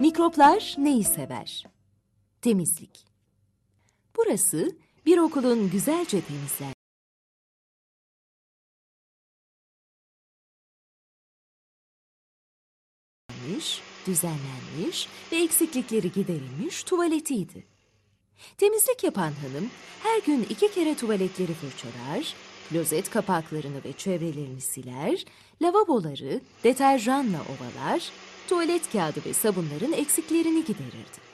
Mikroplar neyi sever? Temizlik. Burası bir okulun güzelce temizlenmiş, düzenlenmiş ve eksiklikleri giderilmiş tuvaletiydi. Temizlik yapan hanım her gün iki kere tuvaletleri fırçalar, klozet kapaklarını ve çevrelerini siler, lavaboları deterjanla ovalar, tuvalet kağıdı ve sabunların eksiklerini giderirdi.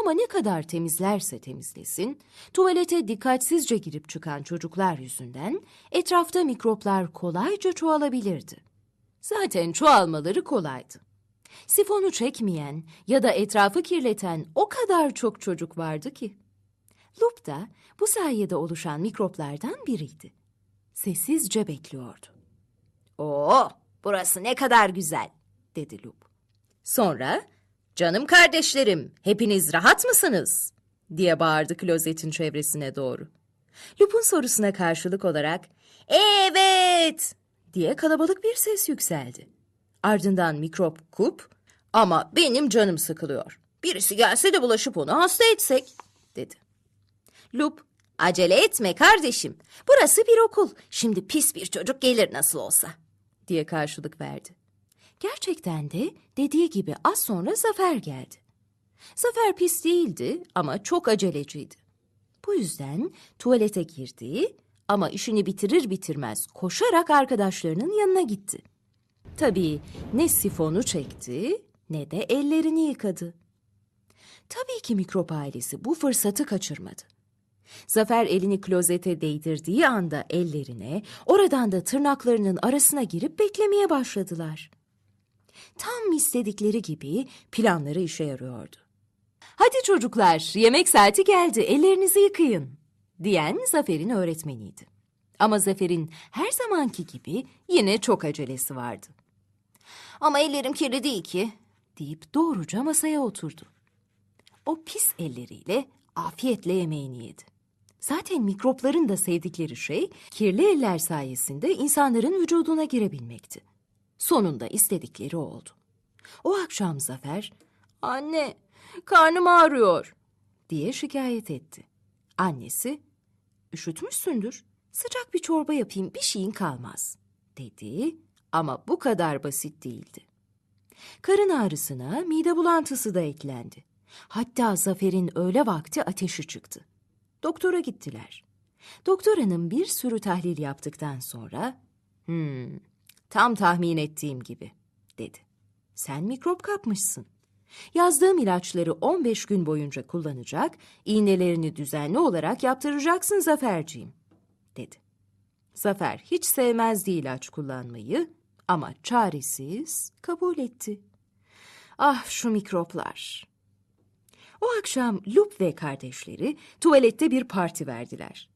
Ama ne kadar temizlerse temizlesin, tuvalete dikkatsizce girip çıkan çocuklar yüzünden etrafta mikroplar kolayca çoğalabilirdi. Zaten çoğalmaları kolaydı. Sifonu çekmeyen ya da etrafı kirleten o kadar çok çocuk vardı ki. Lup da bu sayede oluşan mikroplardan biriydi. Sessizce bekliyordu. Oo, burası ne kadar güzel, dedi Lup. Sonra, canım kardeşlerim, hepiniz rahat mısınız? diye bağırdı klozetin çevresine doğru. Lup'un sorusuna karşılık olarak, evet diye kalabalık bir ses yükseldi. Ardından mikrop kup, ama benim canım sıkılıyor. Birisi gelse de bulaşıp onu hasta etsek, dedi. Lup, acele etme kardeşim. Burası bir okul. Şimdi pis bir çocuk gelir nasıl olsa, diye karşılık verdi. Gerçekten de dediği gibi az sonra Zafer geldi. Zafer pis değildi ama çok aceleciydi. Bu yüzden tuvalete girdi ama işini bitirir bitirmez koşarak arkadaşlarının yanına gitti. Tabii ne sifonu çekti ne de ellerini yıkadı. Tabii ki mikrop ailesi bu fırsatı kaçırmadı. Zafer elini klozete değdirdiği anda ellerine, oradan da tırnaklarının arasına girip beklemeye başladılar. Tam istedikleri gibi planları işe yarıyordu. Hadi çocuklar, yemek saati geldi, ellerinizi yıkayın, diyen Zafer'in öğretmeniydi. Ama Zafer'in her zamanki gibi yine çok acelesi vardı. Ama ellerim kirli değil ki, deyip doğruca masaya oturdu. O pis elleriyle afiyetle yemeğini yedi. Zaten mikropların da sevdikleri şey kirli eller sayesinde insanların vücuduna girebilmekti. Sonunda istedikleri oldu. O akşam Zafer, "Anne, karnım ağrıyor." diye şikayet etti. Annesi, "Üşütmüşsündür. Sıcak bir çorba yapayım, bir şeyin kalmaz." dedi ama bu kadar basit değildi. Karın ağrısına mide bulantısı da eklendi. Hatta Zafer'in öğle vakti ateşi çıktı. Doktora gittiler. Doktor hanım bir sürü tahlil yaptıktan sonra, hmm, tam tahmin ettiğim gibi, dedi. Sen mikrop kapmışsın. Yazdığım ilaçları 15 gün boyunca kullanacak, iğnelerini düzenli olarak yaptıracaksın Zaferciğim, dedi. Zafer hiç sevmezdi ilaç kullanmayı ama çaresiz kabul etti. Ah şu mikroplar. O akşam Lup ve kardeşleri tuvalette bir parti verdiler.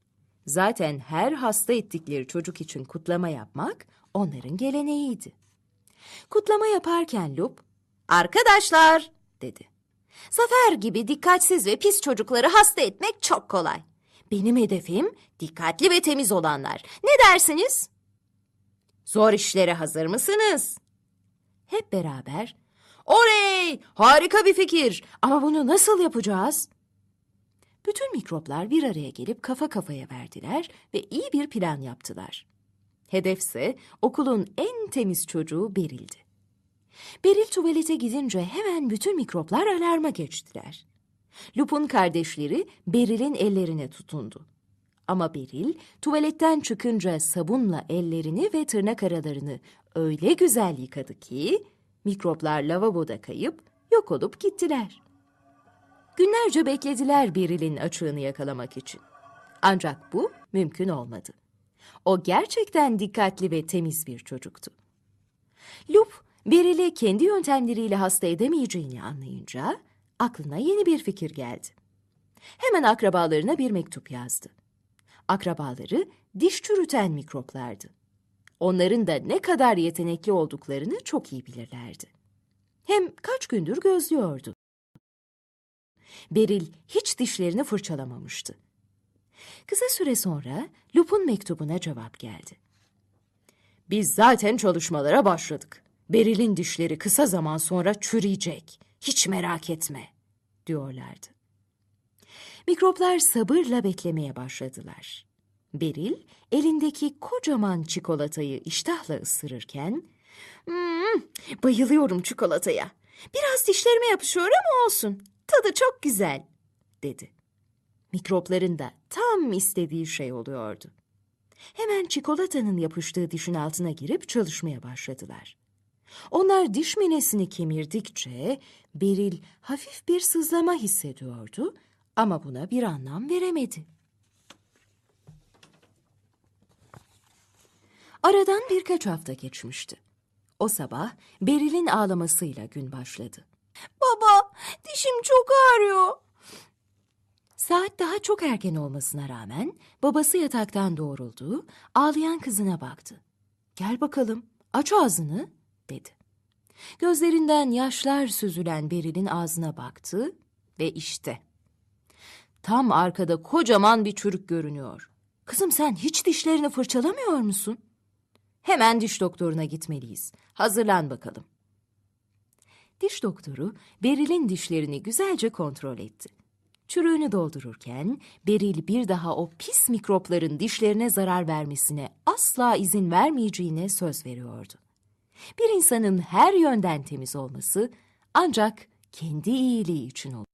Zaten her hasta ettikleri çocuk için kutlama yapmak onların geleneğiydi. Kutlama yaparken Lup, "Arkadaşlar," dedi. "Zafer gibi dikkatsiz ve pis çocukları hasta etmek çok kolay. Benim hedefim dikkatli ve temiz olanlar. Ne dersiniz?" Zor işlere hazır mısınız? Hep beraber, Oley! Harika bir fikir. Ama bunu nasıl yapacağız? Bütün mikroplar bir araya gelip kafa kafaya verdiler ve iyi bir plan yaptılar. Hedefse okulun en temiz çocuğu Beril'di. Beril tuvalete gidince hemen bütün mikroplar alarma geçtiler. Lup'un kardeşleri Beril'in ellerine tutundu. Ama Beril tuvaletten çıkınca sabunla ellerini ve tırnak aralarını öyle güzel yıkadı ki mikroplar lavaboda kayıp yok olup gittiler. Günlerce beklediler Beril'in açığını yakalamak için. Ancak bu mümkün olmadı. O gerçekten dikkatli ve temiz bir çocuktu. Lup, Beril'i kendi yöntemleriyle hasta edemeyeceğini anlayınca aklına yeni bir fikir geldi. Hemen akrabalarına bir mektup yazdı akrabaları diş çürüten mikroplardı. Onların da ne kadar yetenekli olduklarını çok iyi bilirlerdi. Hem kaç gündür gözlüyordu. Beril hiç dişlerini fırçalamamıştı. Kısa süre sonra Lup'un mektubuna cevap geldi. Biz zaten çalışmalara başladık. Beril'in dişleri kısa zaman sonra çürüyecek. Hiç merak etme, diyorlardı. Mikroplar sabırla beklemeye başladılar. Beril elindeki kocaman çikolatayı iştahla ısırırken "Hmm, bayılıyorum çikolataya. Biraz dişlerime yapışıyor ama olsun. Tadı çok güzel." dedi. Mikropların da tam istediği şey oluyordu. Hemen çikolatanın yapıştığı dişin altına girip çalışmaya başladılar. Onlar diş minesini kemirdikçe Beril hafif bir sızlama hissediyordu ama buna bir anlam veremedi. Aradan birkaç hafta geçmişti. O sabah Beril'in ağlamasıyla gün başladı. Baba, dişim çok ağrıyor. Saat daha çok erken olmasına rağmen babası yataktan doğruldu, ağlayan kızına baktı. Gel bakalım, aç ağzını, dedi. Gözlerinden yaşlar süzülen Beril'in ağzına baktı ve işte. Tam arkada kocaman bir çürük görünüyor. Kızım sen hiç dişlerini fırçalamıyor musun? Hemen diş doktoruna gitmeliyiz. Hazırlan bakalım. Diş doktoru Beril'in dişlerini güzelce kontrol etti. Çürüğünü doldururken Beril bir daha o pis mikropların dişlerine zarar vermesine asla izin vermeyeceğine söz veriyordu. Bir insanın her yönden temiz olması ancak kendi iyiliği için olur.